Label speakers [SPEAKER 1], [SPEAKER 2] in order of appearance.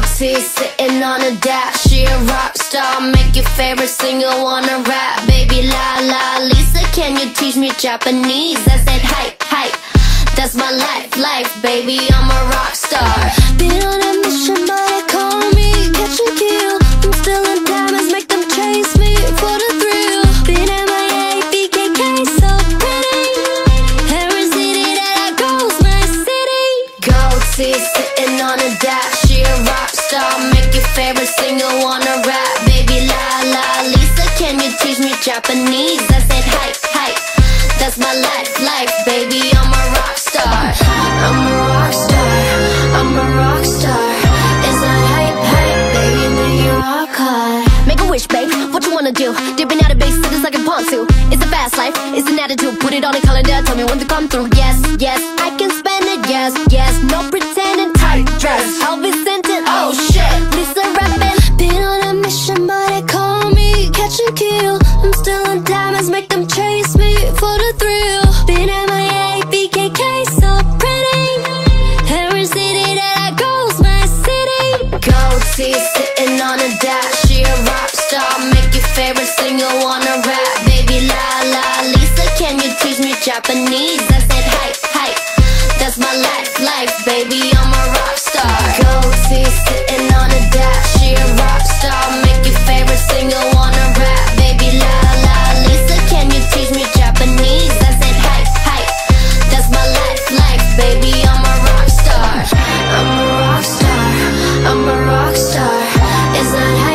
[SPEAKER 1] Gold sitting on a dash. She a rock star, make your favorite singer wanna rap. Baby la la, Lisa, can you teach me Japanese? I said hype, hype. That's my life, life, baby. I'm a rock star. Been on a mission, but they call me catch and kill. I'm still in diamonds, make them chase me for the thrill. Been MIA, BKK, so pretty. Every city that I go's my city. Gold sitting on a dash. Your favorite singer wanna rap. Baby la la, Lisa, can you teach me Japanese? I said hype, hype. That's my life, life, baby. I'm a rock star. I'm a rock star. I'm a rock star. It's a hype, hype, baby. Make you rock hard.
[SPEAKER 2] Make a wish, babe. What you wanna do? Dipping out of base cities like a pontoon. It's a fast life, it's an attitude. Put it on a calendar, tell me when to come through. Yes, yes, I can spend it. Yes, yes, no pretending. Tight dress, I'll
[SPEAKER 1] I'm still in diamonds, make them chase me for the thrill. Been MIA, BKK, so pretty. Every city that I go's my city. Gold teeth sitting on a dash. She a rock star, make your favorite singer wanna rap. Baby la la, Lisa, can you teach me Japanese? I said hype, hype. That's my life, life, baby. I'm a rock star. Gold teeth sitting on a dash. It's not